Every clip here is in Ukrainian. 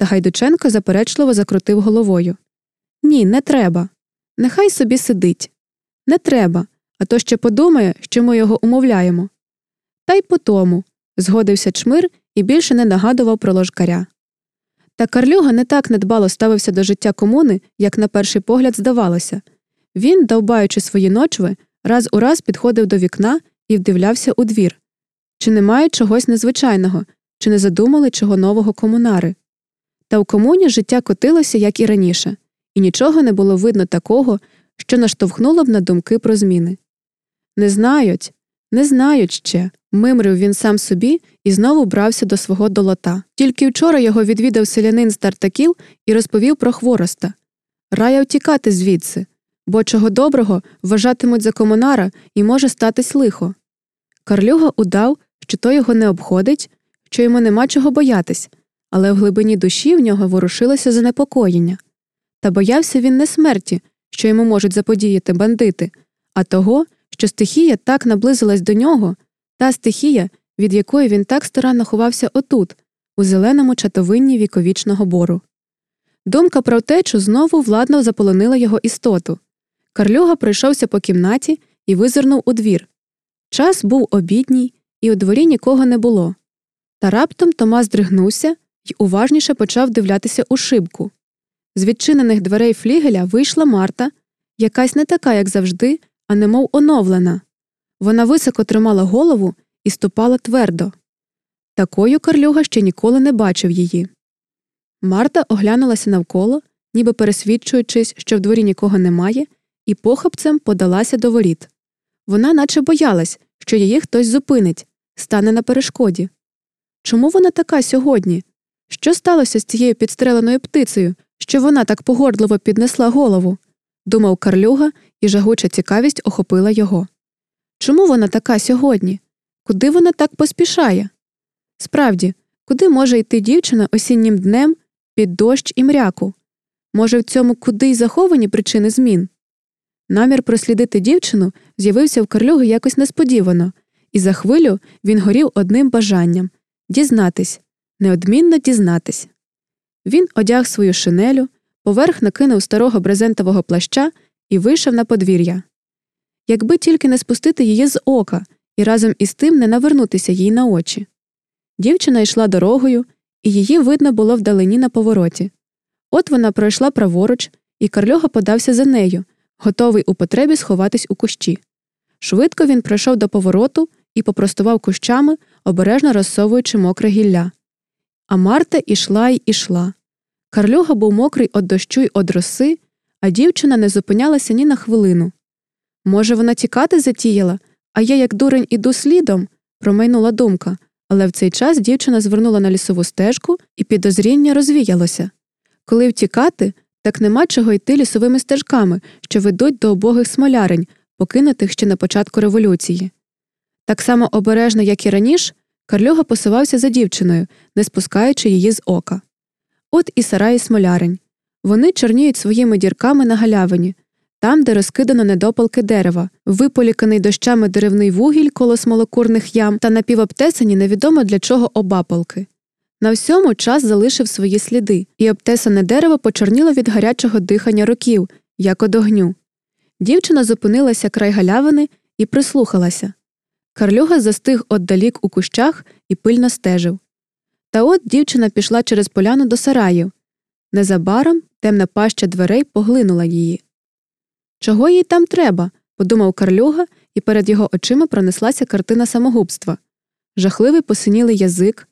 Та Гайдученко заперечливо закрутив головою. Ні, не треба. Нехай собі сидить. Не треба, а то ще подумає, що ми його умовляємо. Та й по тому, згодився чмир і більше не нагадував про ложкаря. Та Карлюга не так недбало ставився до життя комуни, як на перший погляд здавалося. Він, довбаючи свої ночви, раз у раз підходив до вікна і вдивлявся у двір. Чи немає чогось незвичайного, чи не задумали чого нового комунари. Та в комуні життя котилося, як і раніше, і нічого не було видно такого, що наштовхнуло б на думки про зміни. Не знають, не знають ще. Мимрив він сам собі і знову брався до свого долота. Тільки вчора його відвідав селянин з Тартаків і розповів про хвороста. Рая втікати звідси, бо чого доброго вважатимуть за комунара і може статись лихо. Карлюга удав, що то його не обходить, що йому нема чого боятись, але в глибині душі в нього ворушилося занепокоєння. Та боявся він не смерті, що йому можуть заподіяти бандити, а того, що стихія так наблизилась до нього, та стихія, від якої він так старанно ховався отут, у зеленому чатовинні віковічного бору. Думка про втечу знову владно заполонила його істоту. Карлюга пройшовся по кімнаті і визирнув у двір. Час був обідній, і у дворі нікого не було. Та раптом Тома здригнувся і уважніше почав дивлятися у шибку. З відчинених дверей флігеля вийшла Марта, якась не така, як завжди, а немов оновлена. Вона високо тримала голову і ступала твердо. Такою Карлюга ще ніколи не бачив її. Марта оглянулася навколо, ніби пересвідчуючись, що в дворі нікого немає, і похапцем подалася до воріт. Вона наче боялась, що її хтось зупинить, стане на перешкоді. Чому вона така сьогодні? Що сталося з цією підстреленою птицею, що вона так погордливо піднесла голову? думав Карлюга, і жагуча цікавість охопила його. Чому вона така сьогодні? Куди вона так поспішає? Справді, куди може йти дівчина осіннім днем під дощ і мряку? Може, в цьому куди й заховані причини змін? Намір прослідити дівчину з'явився в Карлюги якось несподівано, і за хвилю він горів одним бажанням дізнатись, неодмінно дізнатись. Він одяг свою шинелю, поверх накинув старого брезентового плаща і вийшов на подвір'я. Якби тільки не спустити її з ока і разом із тим не навернутися їй на очі. Дівчина йшла дорогою, і її видно було вдалині на повороті. От вона пройшла праворуч, і Карльога подався за нею, готовий у потребі сховатись у кущі. Швидко він пройшов до повороту і попростував кущами, обережно розсовуючи мокре гілля. А Марта ішла й ішла. Карлюга був мокрий від дощу й од роси, а дівчина не зупинялася ні на хвилину. Може, вона тікати затіяла, а я, як дурень, іду слідом, промайнула думка, але в цей час дівчина звернула на лісову стежку і підозріння розвіялося. Коли втікати, так нема чого йти лісовими стежками, що ведуть до обогих смолярень, покинутих ще на початку революції. Так само обережно, як і раніше, Карлюга посувався за дівчиною, не спускаючи її з ока. От і сараї смолярень. Вони чорніють своїми дірками на галявині, там, де розкидано недопалки дерева, виполіканий дощами деревний вугіль коло смолокурних ям та напівобтесані невідомо для чого обапалки. На всьому час залишив свої сліди, і обтесане дерево почорніло від гарячого дихання років, як од огню. Дівчина зупинилася край галявини і прислухалася. Карлюга застиг отдалік у кущах і пильно стежив. Та от дівчина пішла через поляну до сараїв. Незабаром темна паща дверей поглинула її. Чого їй там треба? подумав Карлюга, і перед його очима пронеслася картина самогубства жахливий посинілий язик,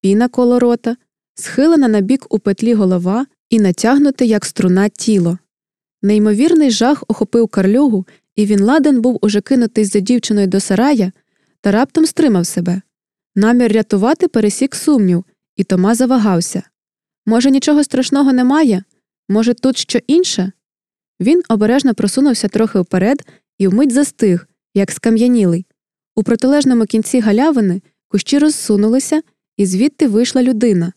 піна коло рота, схилена на бік у петлі голова і натягнуте, як струна, тіло. Неймовірний жах охопив Карлюгу, і він ладен був уже кинутись за дівчиною до сарая, та раптом стримав себе. Намір рятувати пересік сумнів, і Тома завагався. Може, нічого страшного немає? Може, тут що інше? Він обережно просунувся трохи вперед і вмить застиг, як скам'янілий. У протилежному кінці галявини кущі розсунулися, і звідти вийшла людина.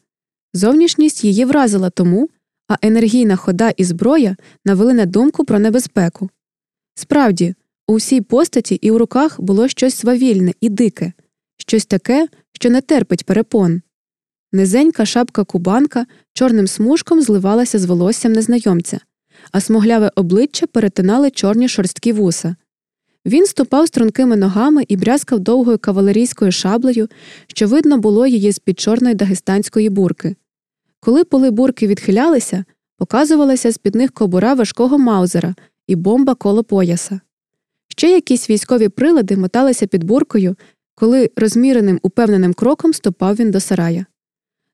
Зовнішність її вразила тому, а енергійна хода і зброя навели на думку про небезпеку. Справді, у всій постаті і в руках було щось свавільне і дике, щось таке, що не терпить перепон. Низенька шапка кубанка чорним смужком зливалася з волоссям незнайомця, а смугляве обличчя перетинали чорні шорсткі вуса. Він ступав стрункими ногами і брязкав довгою кавалерійською шаблею, що видно було її з під чорної дагестанської бурки. Коли поли бурки відхилялися, показувалася з під них кобура важкого маузера і бомба коло пояса. Ще якісь військові прилади моталися під буркою, коли розміреним упевненим кроком ступав він до сарая.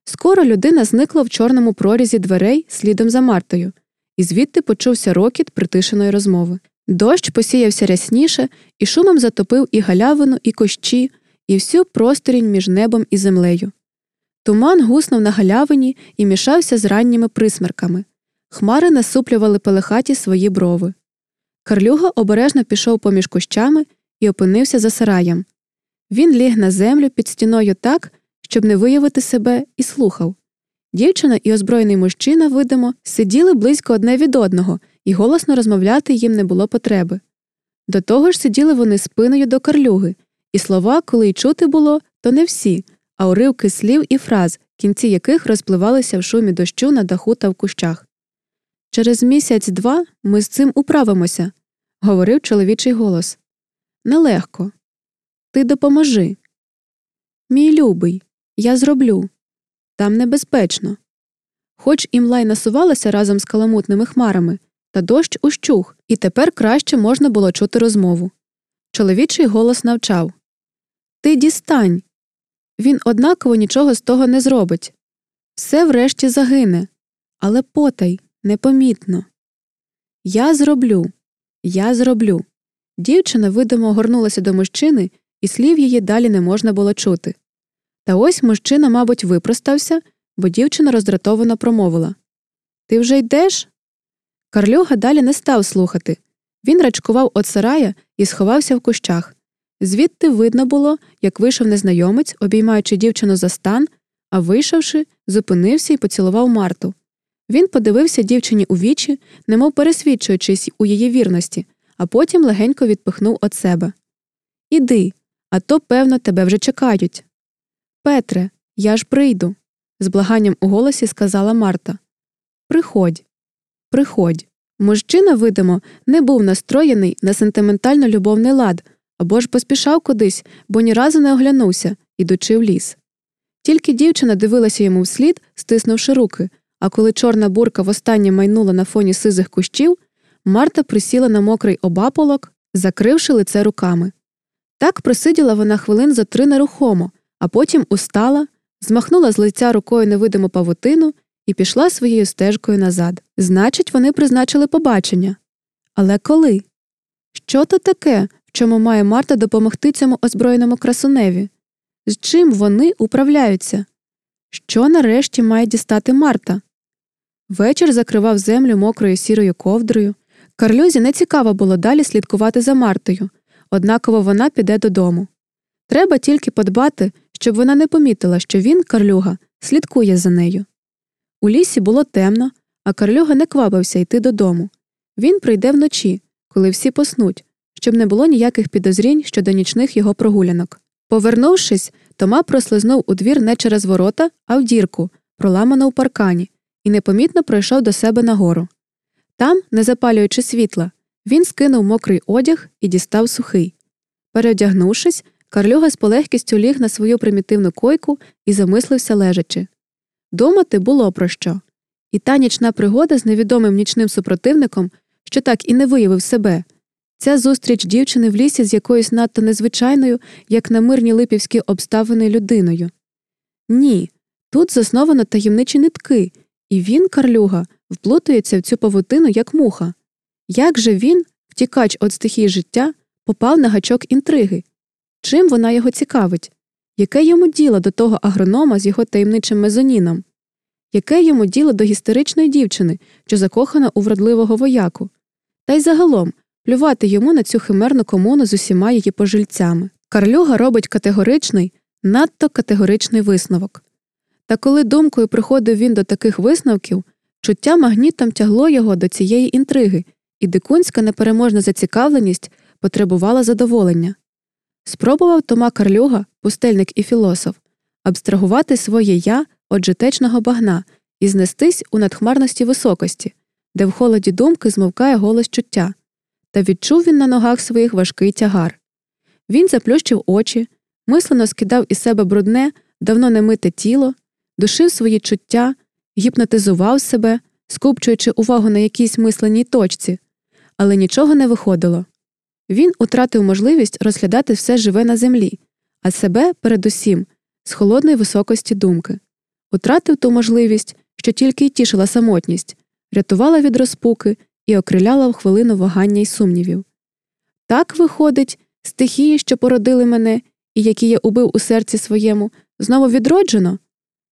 Скоро людина зникла в чорному прорізі дверей слідом за Мартою, і звідти почувся рокіт притишеної розмови. Дощ посіявся рясніше і шумом затопив і галявину, і кощі, і всю просторінь між небом і землею. Туман гуснув на галявині і мішався з ранніми присмерками. Хмари насуплювали пелехаті свої брови. Карлюга обережно пішов поміж кущами і опинився за сараєм. Він ліг на землю під стіною так, щоб не виявити себе, і слухав. Дівчина і озброєний мужчина, видимо, сиділи близько одне від одного, і голосно розмовляти їм не було потреби. До того ж сиділи вони спиною до карлюги, і слова, коли й чути було, то не всі, а уривки слів і фраз, кінці яких розпливалися в шумі дощу на даху та в кущах. Через місяць два ми з цим управимося, говорив чоловічий голос. Нелегко. Ти допоможи. Мій любий, я зроблю. Там небезпечно. Хоч імлай насувалася разом з каламутними хмарами, та дощ ущух, і тепер краще можна було чути розмову. Чоловічий голос навчав Ти дістань. Він однаково нічого з того не зробить. Все врешті загине, але потай, непомітно. Я зроблю, я зроблю. Дівчина видимо огорнулася до мужчини, і слів її далі не можна було чути. Та ось мужчина, мабуть, випростався, бо дівчина роздратовано промовила Ти вже йдеш? Карлюга далі не став слухати. Він рачкував от сарая і сховався в кущах. Звідти видно було, як вийшов незнайомець, обіймаючи дівчину за стан, а вийшовши, зупинився і поцілував Марту. Він подивився дівчині у вічі, немов пересвідчуючись у її вірності, а потім легенько відпихнув від себе. Іди, а то, певно, тебе вже чекають. Петре, я ж прийду, з благанням у голосі сказала Марта. Приходь, приходь. Мужчина, видимо, не був настроєний на сентиментально любовний лад або ж поспішав кудись, бо ні разу не оглянувся, ідучи в ліс. Тільки дівчина дивилася йому вслід, стиснувши руки, а коли чорна бурка востаннє майнула на фоні сизих кущів, Марта присіла на мокрий обаполок, закривши лице руками. Так просиділа вона хвилин за три нерухомо, а потім устала, змахнула з лиця рукою невидиму павутину і пішла своєю стежкою назад. Значить, вони призначили побачення. Але коли? Що то таке, в чому має Марта допомогти цьому озброєному красуневі? З чим вони управляються? Що нарешті має дістати Марта? Вечір закривав землю мокрою сірою ковдрою. Карлюзі не цікаво було далі слідкувати за Мартою, однаково вона піде додому. Треба тільки подбати, щоб вона не помітила, що він, Карлюга, слідкує за нею. У лісі було темно, а Карлюга не квапився йти додому. Він прийде вночі, коли всі поснуть, щоб не було ніяких підозрінь щодо нічних його прогулянок. Повернувшись, Тома прослизнув у двір не через ворота, а в дірку, проламану у паркані, і непомітно пройшов до себе нагору. Там, не запалюючи світла, він скинув мокрий одяг і дістав сухий. Переодягнувшись, Карлюга з полегкістю ліг на свою примітивну койку і замислився лежачи. Думати було про що. І та нічна пригода з невідомим нічним супротивником, що так і не виявив себе, ця зустріч дівчини в лісі з якоюсь надто незвичайною, як на мирні липівські обставини людиною. Ні, тут засновано таємничі нитки, і він, Карлюга, вплутується в цю павутину, як муха. Як же він, втікач від стихії життя, попав на гачок інтриги? Чим вона його цікавить? Яке йому діло до того агронома з його таємничим мезоніном? Яке йому діло до гістеричної дівчини, що закохана у вродливого вояку? Та й загалом плювати йому на цю химерну комуну з усіма її пожильцями. Карлюга робить категоричний, надто категоричний висновок. Та коли думкою приходив він до таких висновків, чуття магнітом тягло його до цієї інтриги, і дикунська непереможна зацікавленість потребувала задоволення. Спробував Тома Карлюга, пустельник і філософ, абстрагувати своє я од житечного багна і знестись у надхмарності високості, де в холоді думки змовкає голос чуття, та відчув він на ногах своїх важкий тягар. Він заплющив очі, мислено скидав із себе брудне, давно немите тіло, душив свої чуття, гіпнотизував себе, скупчуючи увагу на якійсь мисленій точці, але нічого не виходило. Він утратив можливість розглядати все живе на землі, а себе, передусім, з холодної високості думки, утратив ту можливість, що тільки й тішила самотність, рятувала від розпуки і окриляла в хвилину вагання й сумнівів. Так, виходить, стихії, що породили мене і які я убив у серці своєму, знову відроджено?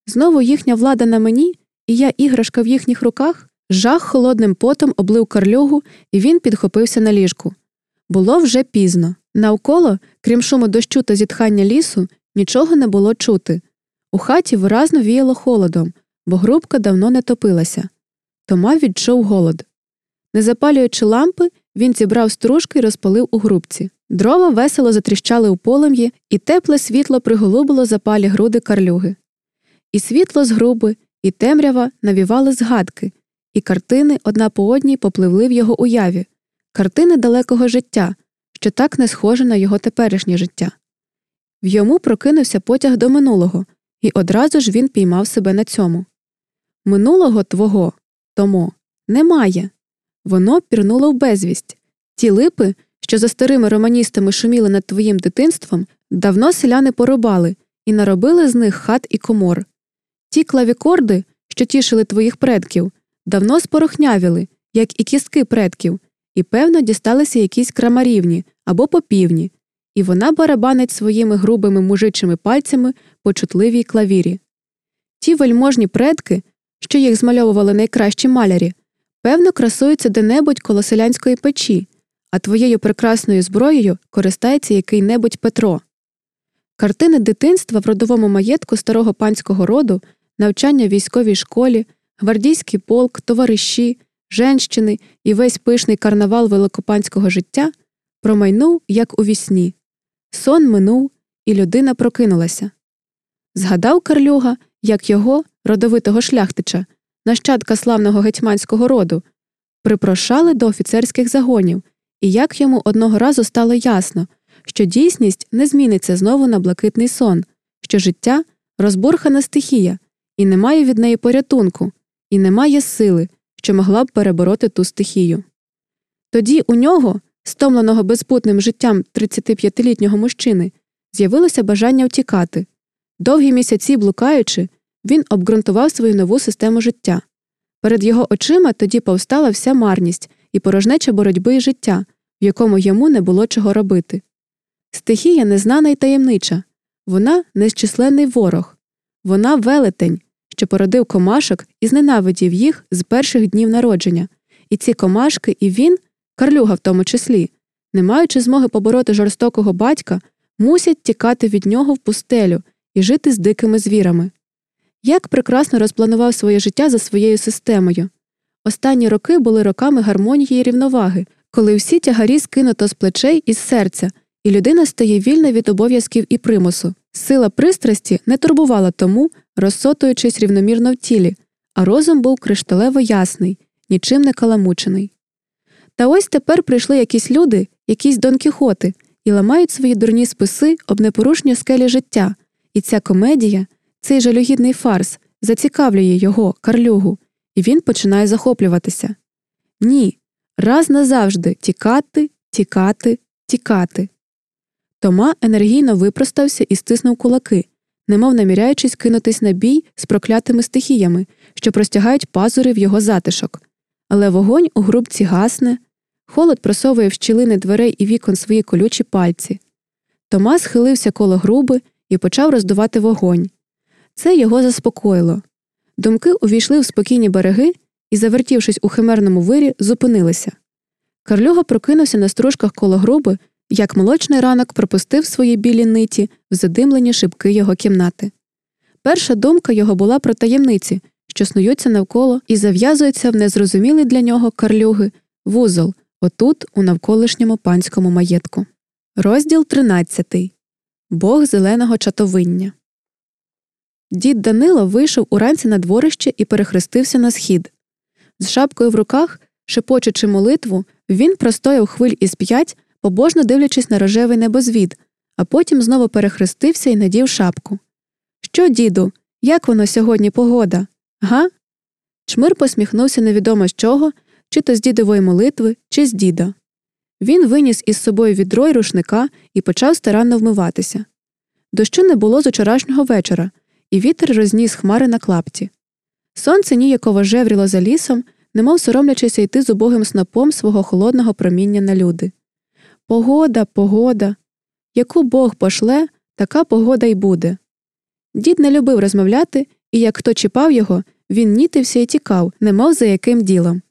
Знову їхня влада на мені, і я іграшка в їхніх руках, жах холодним потом облив карлюгу, і він підхопився на ліжку. Було вже пізно. Навколо, крім шуму дощу та зітхання лісу, нічого не було чути. У хаті виразно віяло холодом, бо грубка давно не топилася. Тома відчув голод. Не запалюючи лампи, він зібрав стружки і розпалив у грубці. Дрова весело затріщали у полум'ї, і тепле світло приголубило запалі груди карлюги. І світло з груби, і темрява навівали згадки, і картини одна по одній попливли в його уяві, картини далекого життя, що так не схоже на його теперішнє життя. В йому прокинувся потяг до минулого, і одразу ж він піймав себе на цьому. Минулого твого, Томо, немає. Воно пірнуло в безвість. Ті липи, що за старими романістами шуміли над твоїм дитинством, давно селяни порубали і наробили з них хат і комор. Ті клавікорди, що тішили твоїх предків, давно спорохнявіли, як і кістки предків, і, певно, дісталися якісь крамарівні або попівні, і вона барабанить своїми грубими мужичими пальцями по чутливій клавірі. Ті вельможні предки, що їх змальовували найкращі малярі, певно, красуються де-небудь коло селянської печі, а твоєю прекрасною зброєю користається який небудь Петро. Картини дитинства в родовому маєтку старого панського роду, навчання в військовій школі, гвардійський полк, товариші, женщини і весь пишний карнавал великопанського життя промайнув, як у вісні. Сон минув, і людина прокинулася. Згадав Карлюга, як його, родовитого шляхтича, нащадка славного гетьманського роду, припрошали до офіцерських загонів, і як йому одного разу стало ясно, що дійсність не зміниться знову на блакитний сон, що життя розбурхана стихія, і немає від неї порятунку, і немає сили, що могла б перебороти ту стихію. Тоді у нього, стомленого безпутним життям 35-літнього мужчини, з'явилося бажання втікати. Довгі місяці блукаючи, він обґрунтував свою нову систему життя. Перед його очима тоді повстала вся марність і порожнеча боротьби і життя, в якому йому не було чого робити. Стихія незнана й таємнича, вона незчисленний ворог, вона велетень, що породив комашок і зненавидів їх з перших днів народження, і ці комашки, і він, карлюга в тому числі, не маючи змоги побороти жорстокого батька, мусять тікати від нього в пустелю і жити з дикими звірами. Як прекрасно розпланував своє життя за своєю системою. Останні роки були роками гармонії і рівноваги, коли всі тягарі скинуто з плечей і з серця, і людина стає вільна від обов'язків і примусу. Сила пристрасті не турбувала тому, розсотуючись рівномірно в тілі, а розум був кришталево ясний, нічим не каламучений. Та ось тепер прийшли якісь люди, якісь Дон Кіхоти, і ламають свої дурні списи об непорушні скелі життя, і ця комедія, цей жалюгідний фарс зацікавлює його, карлюгу, і він починає захоплюватися. Ні, раз назавжди тікати, тікати, тікати. Тома енергійно випростався і стиснув кулаки, немов наміряючись кинутись на бій з проклятими стихіями, що простягають пазури в його затишок. Але вогонь у грубці гасне, холод просовує в щілини дверей і вікон свої колючі пальці. Тома схилився коло груби і почав роздувати вогонь. Це його заспокоїло. Думки увійшли в спокійні береги і, завертівшись у химерному вирі, зупинилися. Карлюга прокинувся на стружках коло груби, як молочний ранок пропустив свої білі ниті в задимлені шибки його кімнати. Перша думка його була про таємниці, що снуються навколо і зав'язуються в незрозумілий для нього карлюги, вузол, отут, у навколишньому панському маєтку. Розділ 13. Бог зеленого чатовиння. Дід Данило вийшов уранці на дворище і перехрестився на схід. З шапкою в руках, шепочучи молитву, він простояв хвиль із п'ять, побожно дивлячись на рожевий небозвід, а потім знову перехрестився і надів шапку. Що, діду, як воно сьогодні погода? Га? Чмир посміхнувся невідомо з чого, чи то з дідової молитви, чи з діда. Він виніс із собою відро й рушника і почав старанно вмиватися. Дощу не було з учорашнього вечора, і вітер розніс хмари на клапті. Сонце ніяково жевріло за лісом, немов соромлячися йти з убогим снопом свого холодного проміння на люди. Погода, погода. Яку Бог пошле, така погода й буде. Дід не любив розмовляти, і як хто чіпав його, він нітився і тікав, немов за яким ділом.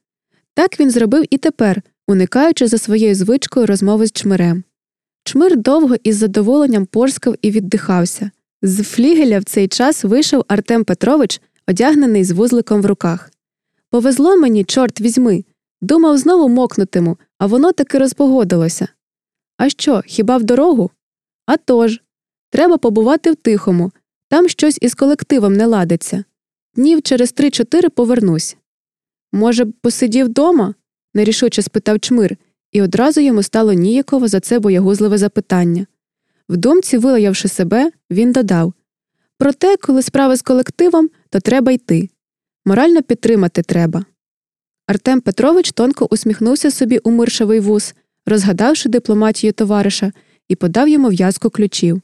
Так він зробив і тепер, уникаючи за своєю звичкою розмови з чмирем. Чмир довго із задоволенням порскав і віддихався. З флігеля в цей час вийшов Артем Петрович, одягнений з вузликом в руках. Повезло мені, чорт візьми. Думав знову мокнутиму, а воно таки розпогодилося. А що, хіба в дорогу? «А тож. Треба побувати в тихому, там щось із колективом не ладиться. Днів через три-чотири повернусь. Може, б посидів дома? нерішуче спитав чмир, і одразу йому стало ніяково за це боягузливе запитання. В думці, вилаявши себе, він додав Проте, коли справи з колективом, то треба йти. Морально підтримати треба. Артем Петрович тонко усміхнувся собі у миршевий вуз, розгадавши дипломатію товариша, і подав йому в'язку ключів.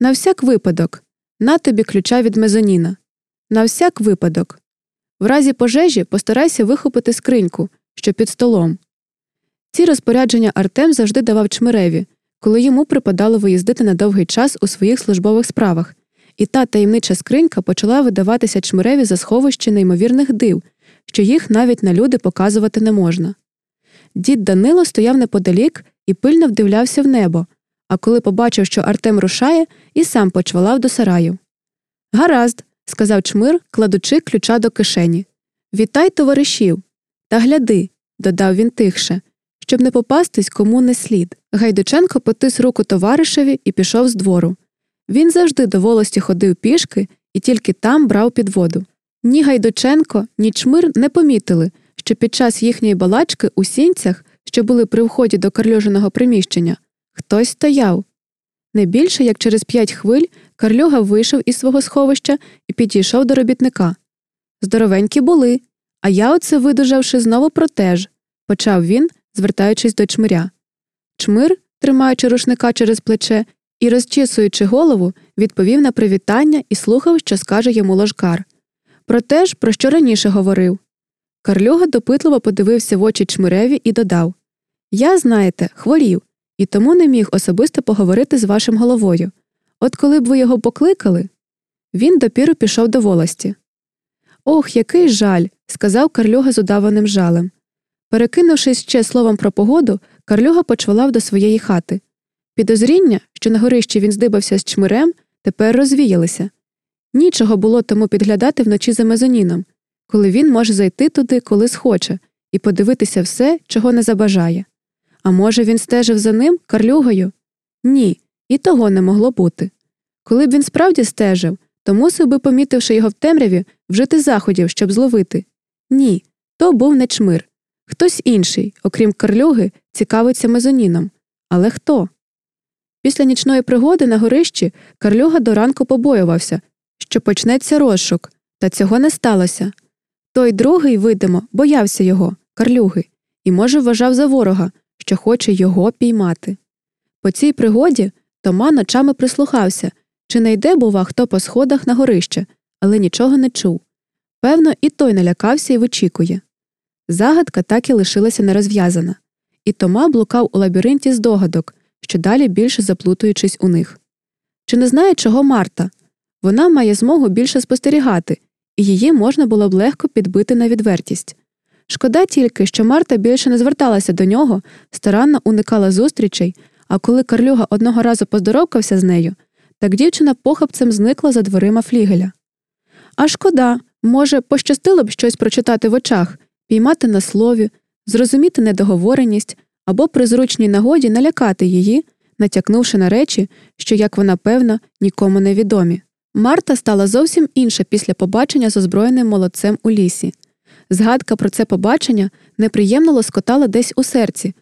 На всяк випадок, на тобі ключа від мезоніна. На всяк випадок. В разі пожежі постарайся вихопити скриньку, що під столом. Ці розпорядження Артем завжди давав чмиреві, коли йому припадало виїздити на довгий час у своїх службових справах, і та таємнича скринька почала видаватися чмиреві за сховище неймовірних див, що їх навіть на люди показувати не можна. Дід Данило стояв неподалік і пильно вдивлявся в небо, а коли побачив, що Артем рушає, і сам почвалав до сараю. Гаразд, сказав чмир, кладучи ключа до кишені. Вітай, товаришів. Та гляди, додав він тихше, щоб не попастись кому не слід. Гайдученко потис руку товаришеві і пішов з двору. Він завжди до волості ходив пішки і тільки там брав підводу. Ні Гайдученко, ні чмир не помітили, що під час їхньої балачки у сінцях, що були при вході до карльоженого приміщення, хтось стояв. Не більше як через п'ять хвиль Карлюга вийшов із свого сховища і підійшов до робітника. Здоровенькі були, а я, оце видужавши, знову протеж, почав він, звертаючись до чмиря. Чмир, тримаючи рушника через плече і розчісуючи голову, відповів на привітання і слухав, що скаже йому ложкар. Про те ж, про що раніше говорив. Карлюга допитливо подивився в очі чмиреві і додав Я, знаєте, хворів, і тому не міг особисто поговорити з вашим головою. От коли б ви його покликали. Він допіру пішов до волості. Ох, який жаль, сказав Карлюга з удаваним жалем. Перекинувшись ще словом про погоду, Карлюга почвалав до своєї хати. Підозріння, що на горищі він здибався з чмирем, тепер розвіялися. Нічого було тому підглядати вночі за мезоніном, коли він може зайти туди, коли схоче, і подивитися все, чого не забажає. А може, він стежив за ним карлюгою? Ні, і того не могло бути. Коли б він справді стежив, то мусив би, помітивши його в темряві, вжити заходів, щоб зловити. Ні, то був не чмир. Хтось інший, окрім карлюги, цікавиться мезоніном. Але хто? Після нічної пригоди на горищі Карлюга до ранку побоювався, що почнеться розшук, та цього не сталося. Той другий, видимо, боявся його, Карлюги, і, може, вважав за ворога, що хоче його піймати. По цій пригоді Тома ночами прислухався, чи не йде, бува, хто по сходах на горище, але нічого не чув. Певно, і той налякався і вичікує. Загадка так і лишилася нерозв'язана, і Тома блукав у лабіринті здогадок, що далі більше заплутуючись у них. Чи не знає, чого Марта? Вона має змогу більше спостерігати, її можна було б легко підбити на відвертість. Шкода тільки, що Марта більше не зверталася до нього, старанно уникала зустрічей, а коли Карлюга одного разу поздоровкався з нею, так дівчина похапцем зникла за дверима флігеля. А шкода, може, пощастило б щось прочитати в очах, піймати на слові, зрозуміти недоговореність або при зручній нагоді налякати її, натякнувши на речі, що, як вона певна, нікому не відомі. Марта стала зовсім інша після побачення з озброєним молодцем у лісі. Згадка про це побачення неприємно лоскотала десь у серці,